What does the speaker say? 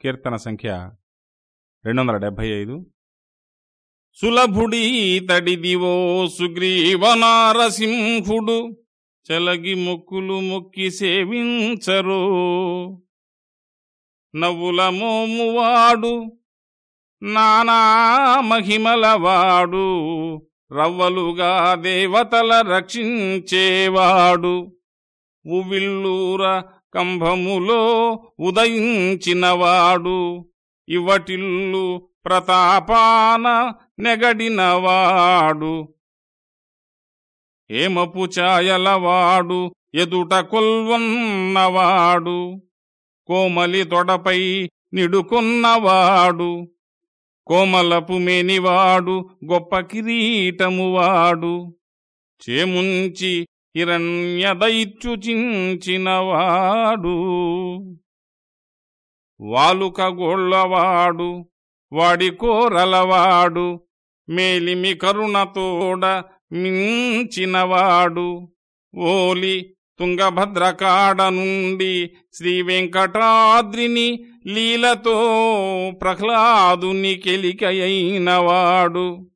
కీర్తన సంఖ్య రెండు వందల డెబ్భై ఐదు సులభుడి తడిదివో సుగ్రీవనారసింహుడు చెలగి మొక్కులు మొక్కి సేవించరు. నవ్వుల మోమువాడు నానా మహిమలవాడు రవ్వలుగా దేవతల రక్షించేవాడు. ఉవిల్లూర కంభములో ఉదయించినవాడు ఇవటిల్లు ప్రతాపాన నెగడినవాడు. ఏమపు ఛాయలవాడు ఎదుట కొల్వన్నవాడు. కోమలి తొడపై నిడుకున్నవాడు. కోమలపు మేనివాడు గొప్ప కిరీటమువాడు. చేముంచి హిరణ్యదైత్యుచించినవాడు వాలుక గోళ్ళవాడు వాడి కోరలవాడు మేలిమి కరుణతోడ మించినవాడు. ఓలి తుంగభద్రకాడ నుండి శ్రీవెంకటాద్రిని లీలతో ప్రహ్లాదుని కెలికయైనవాడు.